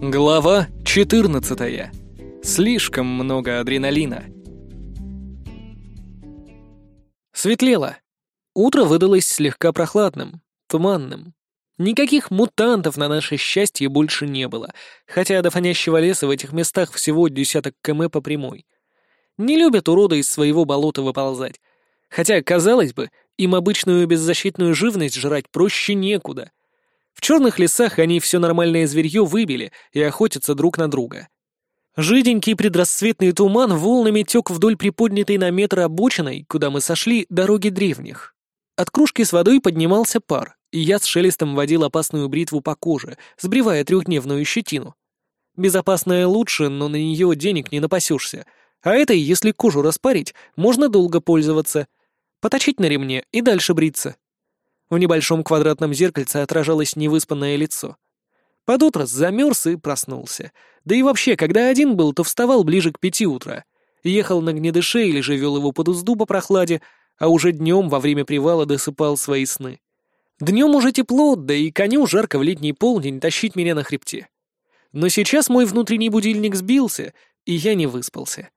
Глава 14. Слишком много адреналина. Светлело. Утро выдалось слегка прохладным, туманным. Никаких мутантов на наше счастье больше не было, хотя до фонящего леса в этих местах всего десяток км по прямой. Не любят уроды из своего болота выползать. Хотя, казалось бы, им обычную беззащитную живность жрать проще некуда. В черных лесах они все нормальное зверье выбили и охотятся друг на друга. Жиденький предрассветный туман волнами тек вдоль приподнятой на метр обочиной, куда мы сошли, дороги древних. От кружки с водой поднимался пар, и я с шелестом водил опасную бритву по коже, сбривая трехдневную щетину. Безопасная лучше, но на нее денег не напасешься. А этой, если кожу распарить, можно долго пользоваться. Поточить на ремне и дальше бриться. В небольшом квадратном зеркальце отражалось невыспанное лицо. Под утро замерз и проснулся. Да и вообще, когда один был, то вставал ближе к пяти утра. Ехал на гнедыше или же вел его под узду по прохладе, а уже днем во время привала досыпал свои сны. Днем уже тепло, да и коню жарко в летний полдень тащить меня на хребте. Но сейчас мой внутренний будильник сбился, и я не выспался.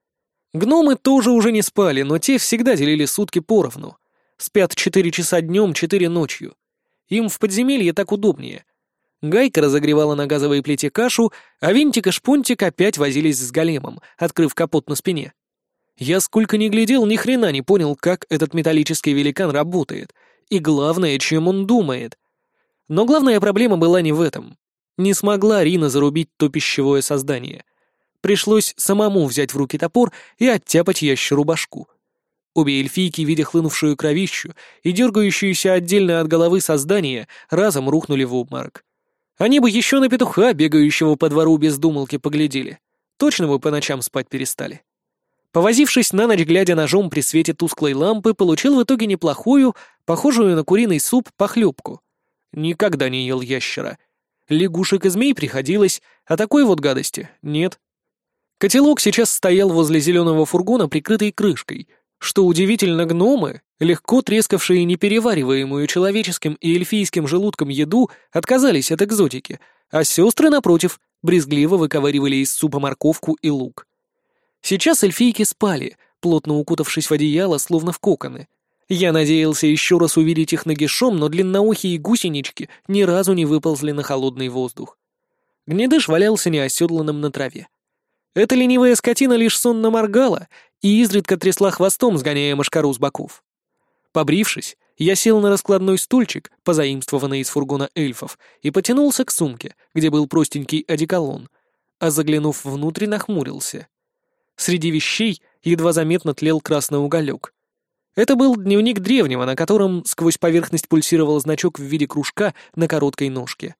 Гномы тоже уже не спали, но те всегда делили сутки поровну. Спят четыре часа днем, четыре ночью. Им в подземелье так удобнее. Гайка разогревала на газовой плите кашу, а Винтик и Шпунтик опять возились с големом, открыв капот на спине. Я сколько ни глядел, ни хрена не понял, как этот металлический великан работает, и главное, чем он думает. Но главная проблема была не в этом. Не смогла Рина зарубить то пищевое создание. Пришлось самому взять в руки топор и оттяпать ящеру башку. Обе эльфийки, видя хлынувшую кровищу и дергающуюся отдельно от головы создание, разом рухнули в обморок. Они бы еще на петуха, бегающего по двору без думалки, поглядели. Точно бы по ночам спать перестали. Повозившись на ночь, глядя ножом при свете тусклой лампы, получил в итоге неплохую, похожую на куриный суп, похлебку. Никогда не ел ящера. Лягушек и змей приходилось, а такой вот гадости нет. Котелок сейчас стоял возле зеленого фургона, прикрытый крышкой — что удивительно, гномы, легко трескавшие неперевариваемую человеческим и эльфийским желудком еду, отказались от экзотики, а сестры, напротив, брезгливо выковыривали из супа морковку и лук. Сейчас эльфийки спали, плотно укутавшись в одеяло, словно в коконы. Я надеялся еще раз увидеть их нагишом, но длинноухие гусенички ни разу не выползли на холодный воздух. Гнедыш валялся неоседланным на траве. Эта ленивая скотина лишь сонно моргала и изредка трясла хвостом, сгоняя мошкару с боков. Побрившись, я сел на раскладной стульчик, позаимствованный из фургона эльфов, и потянулся к сумке, где был простенький одеколон, а заглянув внутрь, нахмурился. Среди вещей едва заметно тлел красный уголек. Это был дневник древнего, на котором сквозь поверхность пульсировал значок в виде кружка на короткой ножке.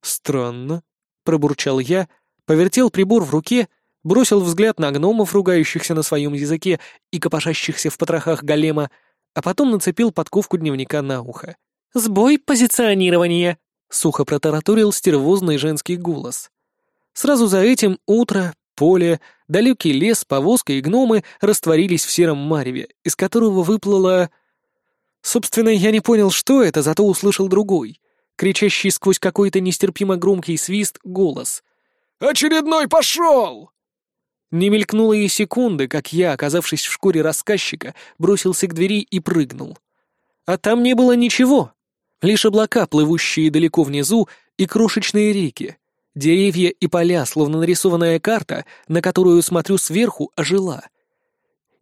«Странно», — пробурчал я, повертел прибор в руке — бросил взгляд на гномов, ругающихся на своем языке и копошащихся в потрохах голема, а потом нацепил подковку дневника на ухо. «Сбой позиционирования!» — сухо протараторил стервозный женский голос. Сразу за этим утро, поле, далекий лес, повозка и гномы растворились в сером мареве, из которого выплыла... Собственно, я не понял, что это, зато услышал другой, кричащий сквозь какой-то нестерпимо громкий свист голос. «Очередной пошел!» Не мелькнуло и секунды, как я, оказавшись в шкуре рассказчика, бросился к двери и прыгнул. А там не было ничего. Лишь облака, плывущие далеко внизу, и крошечные реки. Деревья и поля, словно нарисованная карта, на которую смотрю сверху, ожила.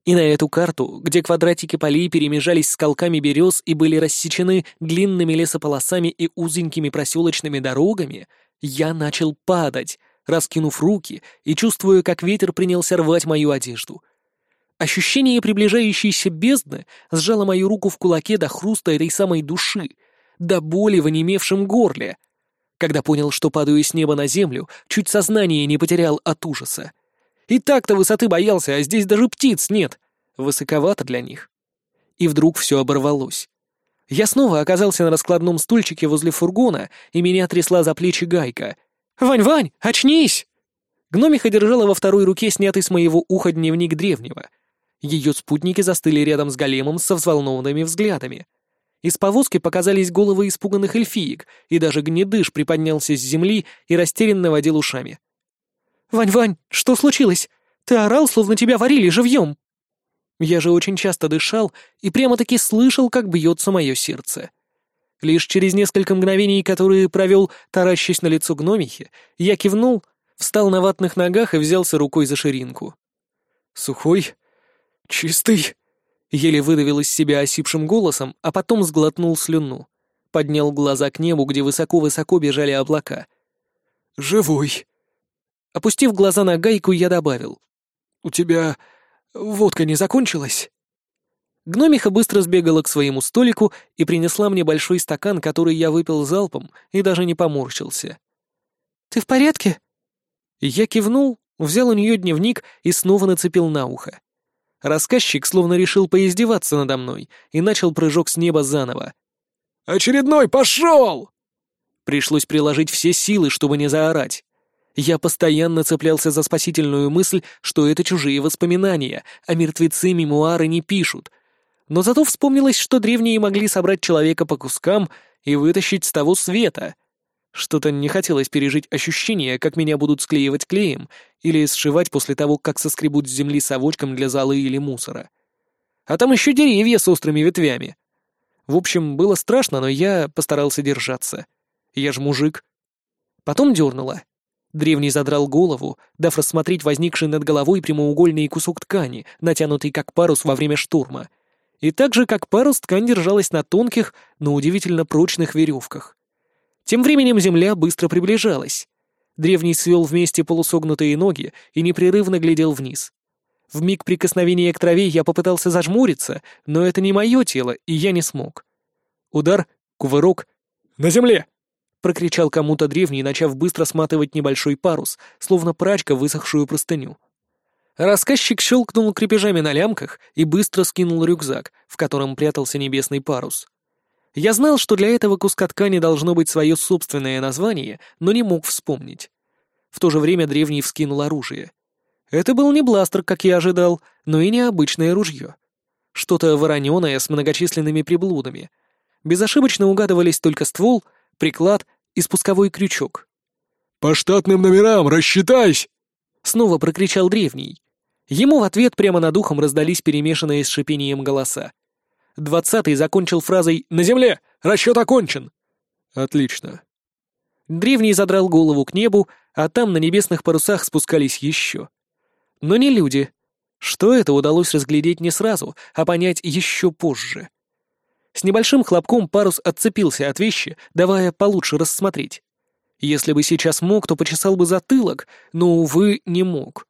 И на эту карту, где квадратики полей перемежались скалками берез и были рассечены длинными лесополосами и узенькими проселочными дорогами, я начал падать, раскинув руки и чувствуя, как ветер принялся рвать мою одежду. Ощущение приближающейся бездны сжало мою руку в кулаке до хруста этой самой души, до боли в онемевшем горле. Когда понял, что падаю с неба на землю, чуть сознание не потерял от ужаса. И так-то высоты боялся, а здесь даже птиц нет. Высоковато для них. И вдруг все оборвалось. Я снова оказался на раскладном стульчике возле фургона, и меня трясла за плечи гайка — «Вань-Вань, очнись!» Гномиха держала во второй руке снятый с моего уха дневник древнего. Ее спутники застыли рядом с големом со взволнованными взглядами. Из повозки показались головы испуганных эльфиек, и даже гнедыш приподнялся с земли и растерянно водил ушами. «Вань-Вань, что случилось? Ты орал, словно тебя варили живьем!» Я же очень часто дышал и прямо-таки слышал, как бьется мое сердце. Лишь через несколько мгновений, которые провел, таращась на лицо гномихи, я кивнул, встал на ватных ногах и взялся рукой за ширинку. «Сухой? Чистый?» Еле выдавил из себя осипшим голосом, а потом сглотнул слюну. Поднял глаза к небу, где высоко-высоко бежали облака. «Живой!» Опустив глаза на гайку, я добавил. «У тебя водка не закончилась?» Гномиха быстро сбегала к своему столику и принесла мне большой стакан, который я выпил залпом и даже не поморщился. «Ты в порядке?» Я кивнул, взял у нее дневник и снова нацепил на ухо. Рассказчик словно решил поиздеваться надо мной и начал прыжок с неба заново. «Очередной пошел!» Пришлось приложить все силы, чтобы не заорать. Я постоянно цеплялся за спасительную мысль, что это чужие воспоминания, а мертвецы мемуары не пишут. Но зато вспомнилось, что древние могли собрать человека по кускам и вытащить с того света — что-то не хотелось пережить ощущение, как меня будут склеивать клеем или сшивать после того, как соскребут с земли совочком для золы или мусора. А там еще деревья с острыми ветвями. В общем, было страшно, но я постарался держаться. Я ж мужик. Потом дернуло. Древний задрал голову, дав рассмотреть возникший над головой прямоугольный кусок ткани, натянутый как парус во время штурма. И так же, как парус, ткань держалась на тонких, но удивительно прочных веревках. Тем временем земля быстро приближалась. Древний свел вместе полусогнутые ноги и непрерывно глядел вниз. В миг прикосновения к траве я попытался зажмуриться, но это не мое тело, и я не смог. Удар, кувырок. «На земле!» — прокричал кому-то древний, начав быстро сматывать небольшой парус, словно прачка высохшую простыню. Рассказчик щелкнул крепежами на лямках и быстро скинул рюкзак, в котором прятался небесный парус. Я знал, что для этого куска ткани должно быть свое собственное название, но не мог вспомнить. В то же время древний вскинул оружие. Это был не бластер, как я ожидал, но и не обычное ружье. Что-то вороненое с многочисленными приблудами. Безошибочно угадывались только ствол, приклад и спусковой крючок. «По штатным номерам рассчитайся!» Снова прокричал древний. Ему в ответ прямо над ухом раздались перемешанные с шипением голоса. Двадцатый закончил фразой «На земле! Расчет окончен!» «Отлично». Древний задрал голову к небу, а там на небесных парусах спускались еще. Но не люди. Что это удалось разглядеть не сразу, а понять еще позже. С небольшим хлопком парус отцепился от вещи, давая получше рассмотреть. Если бы сейчас мог, то почесал бы затылок, но, увы, не мог.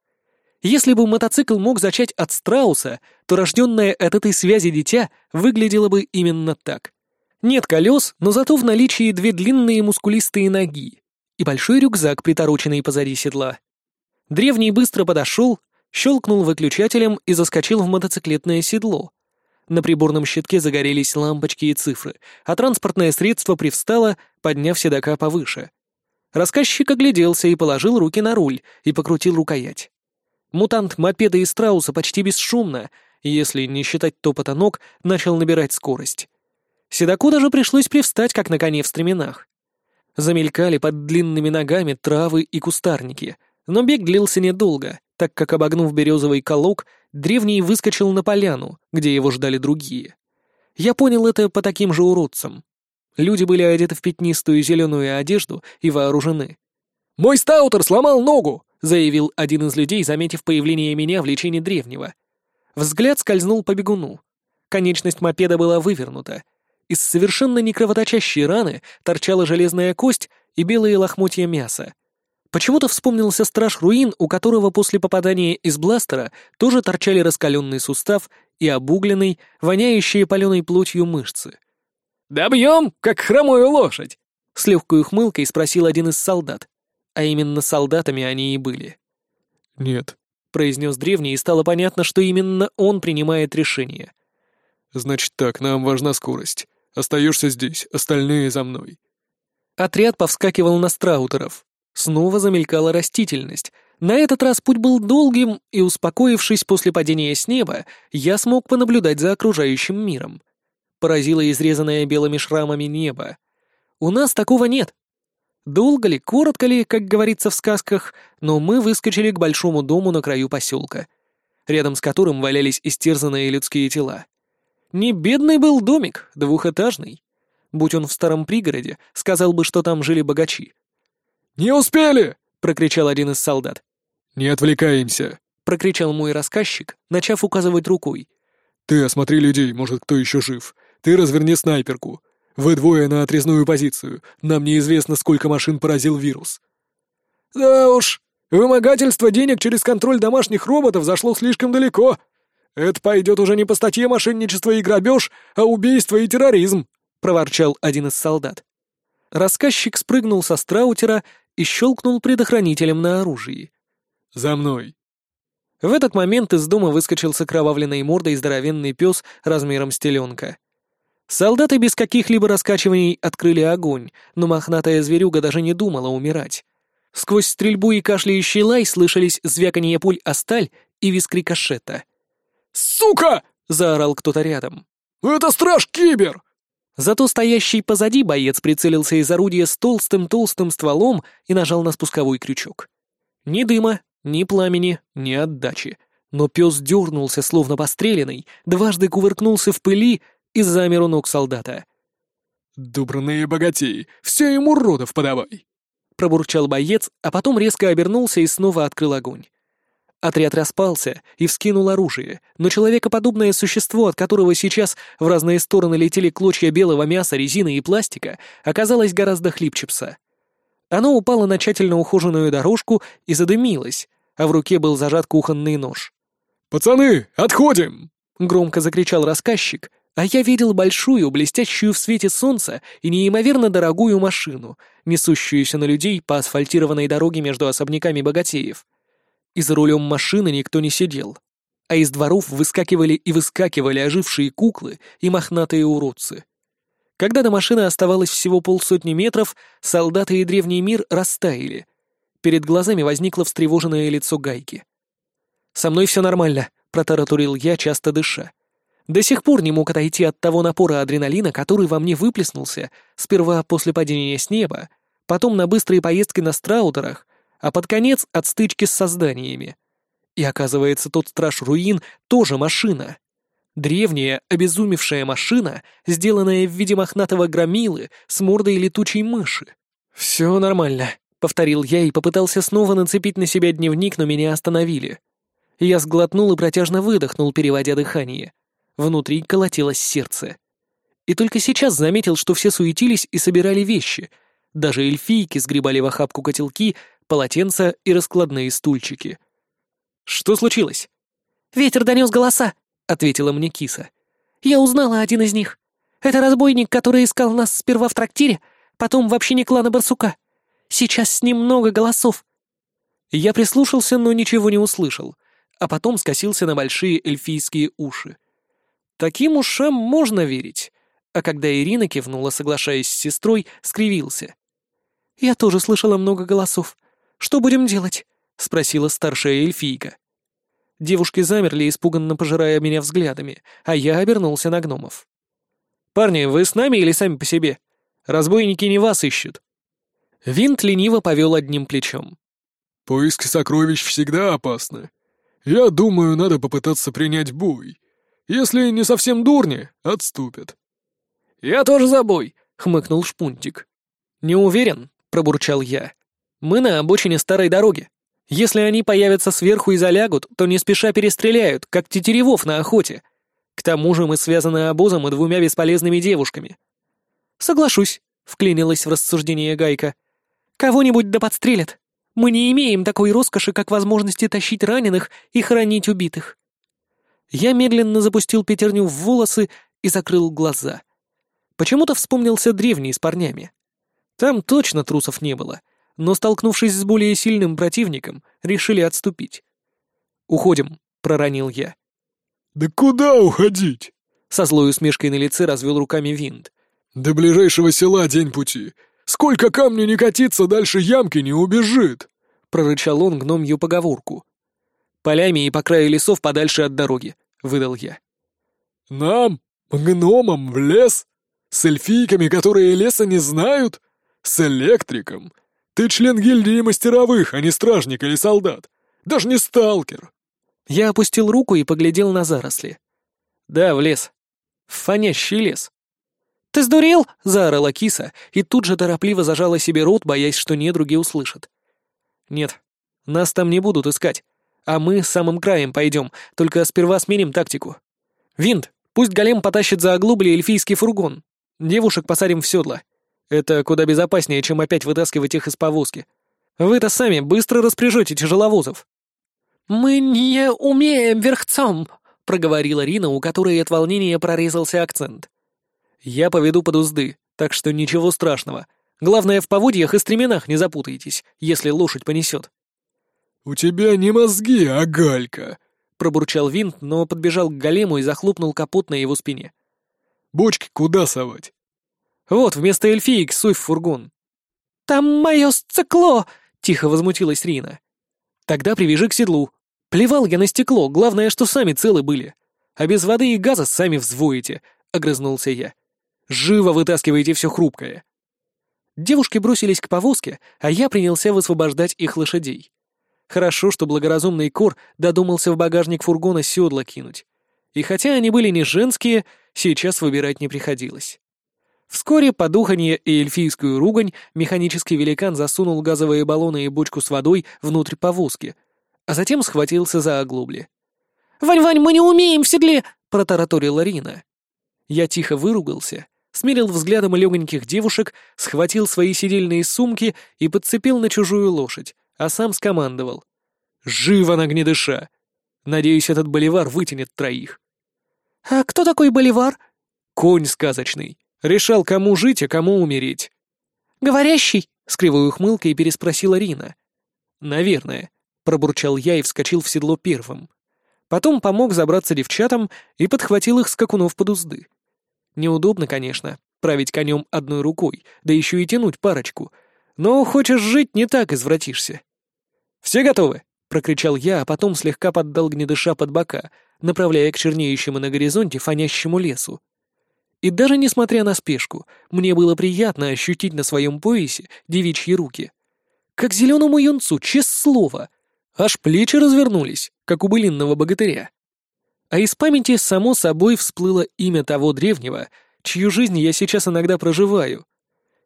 Если бы мотоцикл мог зачать от страуса, то рожденное от этой связи дитя выглядело бы именно так. Нет колес, но зато в наличии две длинные мускулистые ноги и большой рюкзак, притороченный позади седла. Древний быстро подошел, щелкнул выключателем и заскочил в мотоциклетное седло. На приборном щитке загорелись лампочки и цифры, а транспортное средство привстало, подняв седока повыше. Рассказчик огляделся и положил руки на руль и покрутил рукоять. Мутант мопеда и страуса почти бесшумно, если не считать топота ног, начал набирать скорость. Седоку даже пришлось привстать, как на коне в стременах. Замелькали под длинными ногами травы и кустарники, но бег длился недолго, так как, обогнув березовый колок, древний выскочил на поляну, где его ждали другие. Я понял это по таким же уродцам. Люди были одеты в пятнистую зеленую одежду и вооружены. «Мой стаутер сломал ногу!» — заявил один из людей, заметив появление меня в лечении древнего. Взгляд скользнул по бегуну. Конечность мопеда была вывернута. Из совершенно не кровоточащей раны торчала железная кость и белые лохмотья мяса. Почему-то вспомнился страж руин, у которого после попадания из бластера тоже торчали раскаленный сустав и обугленный, воняющие паленой плотью мышцы. «Добьем, как хромую лошадь!» — с легкой ухмылкой спросил один из солдат а именно солдатами они и были. «Нет», — произнес древний, и стало понятно, что именно он принимает решение. «Значит так, нам важна скорость. Остаешься здесь, остальные за мной». Отряд повскакивал на страутеров. Снова замелькала растительность. На этот раз путь был долгим, и, успокоившись после падения с неба, я смог понаблюдать за окружающим миром. поразило изрезанное белыми шрамами небо. У нас такого нет. Долго ли, коротко ли, как говорится в сказках, но мы выскочили к большому дому на краю поселка, рядом с которым валялись истерзанные людские тела. Не бедный был домик, двухэтажный. Будь он в старом пригороде, сказал бы, что там жили богачи. «Не успели!» — прокричал один из солдат. «Не отвлекаемся!» — прокричал мой рассказчик, начав указывать рукой. «Ты осмотри людей, может, кто еще жив. Ты разверни снайперку. Вы двое на отрезную позицию. Нам неизвестно, сколько машин поразил вирус». «Да уж, вымогательство денег через контроль домашних роботов зашло слишком далеко. Это пойдет уже не по статье мошенничество и грабеж, а убийство и терроризм», — проворчал один из солдат. Рассказчик спрыгнул со страутера и щелкнул предохранителем на оружии. «За мной!» В этот момент из дома выскочил с окровавленной мордой здоровенный пес размером с теленка. Солдаты без каких-либо раскачиваний открыли огонь, но мохнатая зверюга даже не думала умирать. Сквозь стрельбу и кашляющий лай слышались звяканье пуль о сталь и виск рикошета. «Сука!» — заорал кто-то рядом. «Это страж Кибер!» Зато стоящий позади боец прицелился из орудия с толстым-толстым стволом и нажал на спусковой крючок. Ни дыма, ни пламени, ни отдачи. Но пес дернулся, словно постреленный, дважды кувыркнулся в пыли и замер у ног солдата. «Дубранные богатеи, все ему родов подавай!» Пробурчал боец, а потом резко обернулся и снова открыл огонь. Отряд распался и вскинул оружие, но человекоподобное существо, от которого сейчас в разные стороны летели клочья белого мяса, резины и пластика, оказалось гораздо хлипче пса. Оно упало на тщательно ухоженную дорожку и задымилось, а в руке был зажат кухонный нож. «Пацаны, отходим!» — громко закричал рассказчик, а я видел большую, блестящую в свете солнца и неимоверно дорогую машину, несущуюся на людей по асфальтированной дороге между особняками богатеев. И за рулем машины никто не сидел, а из дворов выскакивали и выскакивали ожившие куклы и мохнатые уродцы. Когда до машины оставалось всего полсотни метров, солдаты и древний мир растаяли. Перед глазами возникло встревоженное лицо Гайки. «Со мной все нормально», — протаратурил я, часто дыша. До сих пор не мог отойти от того напора адреналина, который во мне выплеснулся, сперва после падения с неба, потом на быстрые поездки на страутерах, а под конец от стычки с созданиями. И оказывается, тот страж руин тоже машина. Древняя, обезумевшая машина, сделанная в виде мохнатого громилы с мордой летучей мыши. «Все нормально», — повторил я и попытался снова нацепить на себя дневник, но меня остановили. Я сглотнул и протяжно выдохнул, переводя дыхание. Внутри колотилось сердце. И только сейчас заметил, что все суетились и собирали вещи. Даже эльфийки сгребали в охапку котелки, полотенца и раскладные стульчики. «Что случилось?» «Ветер донес голоса», — ответила мне киса. «Я узнала один из них. Это разбойник, который искал нас сперва в трактире, потом в общине клана Барсука. Сейчас с ним много голосов». Я прислушался, но ничего не услышал, а потом скосился на большие эльфийские уши. Таким ушам можно верить. А когда Ирина кивнула, соглашаясь с сестрой, скривился. «Я тоже слышала много голосов. Что будем делать?» — спросила старшая эльфийка. Девушки замерли, испуганно пожирая меня взглядами, а я обернулся на гномов. «Парни, вы с нами или сами по себе? Разбойники не вас ищут». Винт лениво повел одним плечом. «Поиски сокровищ всегда опасны. Я думаю, надо попытаться принять бой. Если не совсем дурни, отступят». «Я тоже за бой», — хмыкнул Шпунтик. «Не уверен», — пробурчал я. «Мы на обочине старой дороги. Если они появятся сверху и залягут, то не спеша перестреляют, как тетеревов на охоте. К тому же мы связаны обозом и двумя бесполезными девушками». «Соглашусь», — вклинилась в рассуждение Гайка. «Кого-нибудь да подстрелят. Мы не имеем такой роскоши, как возможности тащить раненых и хоронить убитых». Я медленно запустил пятерню в волосы и закрыл глаза. Почему-то вспомнился древний с парнями. Там точно трусов не было, но, столкнувшись с более сильным противником, решили отступить. «Уходим», — проронил я. «Да куда уходить?» Со злой усмешкой на лице развел руками винт. «До ближайшего села день пути. Сколько камню не катиться, дальше ямки не убежит!» Прорычал он гномью поговорку. «Полями и по краю лесов подальше от дороги», — выдал я. «Нам? Гномом в лес? С эльфийками, которые леса не знают? С электриком? Ты член гильдии мастеровых, а не стражник или солдат. Даже не сталкер. Я опустил руку и поглядел на заросли. Да, в лес. В фонящий лес. «Ты сдурел?» — заорала киса, и тут же торопливо зажала себе рот, боясь, что недруги услышат. «Нет, нас там не будут искать, а мы самым краем пойдем, только сперва сменим тактику. Винт, пусть голем потащит за оглубли эльфийский фургон. Девушек посадим в седла. Это куда безопаснее, чем опять вытаскивать их из повозки. Вы-то сами быстро распряжете тяжеловозов». «Мы не умеем верхцом», — проговорила Рина, у которой от волнения прорезался акцент. Я поведу под узды, так что ничего страшного. Главное, в поводьях и стременах не запутаетесь, если лошадь понесет. «У тебя не мозги, а галька», — пробурчал винт, но подбежал к голему и захлопнул капот на его спине. «Бочки куда совать?» «Вот, вместо эльфиек суй в фургон». «Там мое стекло!» — тихо возмутилась Рина. «Тогда привяжи к седлу. Плевал я на стекло, главное, что сами целы были. А без воды и газа сами взвоите», — огрызнулся я. Живо вытаскивайте все хрупкое!» Девушки бросились к повозке, а я принялся высвобождать их лошадей. Хорошо, что благоразумный Кор додумался в багажник фургона седла кинуть. И хотя они были не женские, сейчас выбирать не приходилось. Вскоре под уханье и эльфийскую ругань механический великан засунул газовые баллоны и бочку с водой внутрь повозки, а затем схватился за оглобли. «Вань-Вань, мы не умеем в седле!» — протараторила Рина. Я тихо выругался смерил взглядом легоньких девушек, схватил свои сидельные сумки и подцепил на чужую лошадь, а сам скомандовал. «Живо на гнедыша! Надеюсь, этот боливар вытянет троих». «А кто такой боливар?» «Конь сказочный. Решал, кому жить, а кому умереть». «Говорящий?» — с кривой ухмылкой переспросила Рина. «Наверное», — пробурчал я и вскочил в седло первым. Потом помог забраться девчатам и подхватил их скакунов под узды. Неудобно, конечно, править конем одной рукой, да еще и тянуть парочку. Но хочешь жить, не так извратишься. «Все готовы?» — прокричал я, а потом слегка поддал гнедыша под бока, направляя к чернеющему на горизонте фонящему лесу. И даже несмотря на спешку, мне было приятно ощутить на своем поясе девичьи руки. Как зеленому юнцу, честное слово. Аж плечи развернулись, как у былинного богатыря. А из памяти, само собой, всплыло имя того древнего, чью жизнь я сейчас иногда проживаю.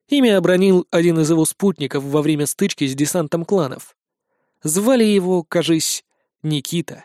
Имя обронил один из его спутников во время стычки с десантом кланов. Звали его, кажись, Никита.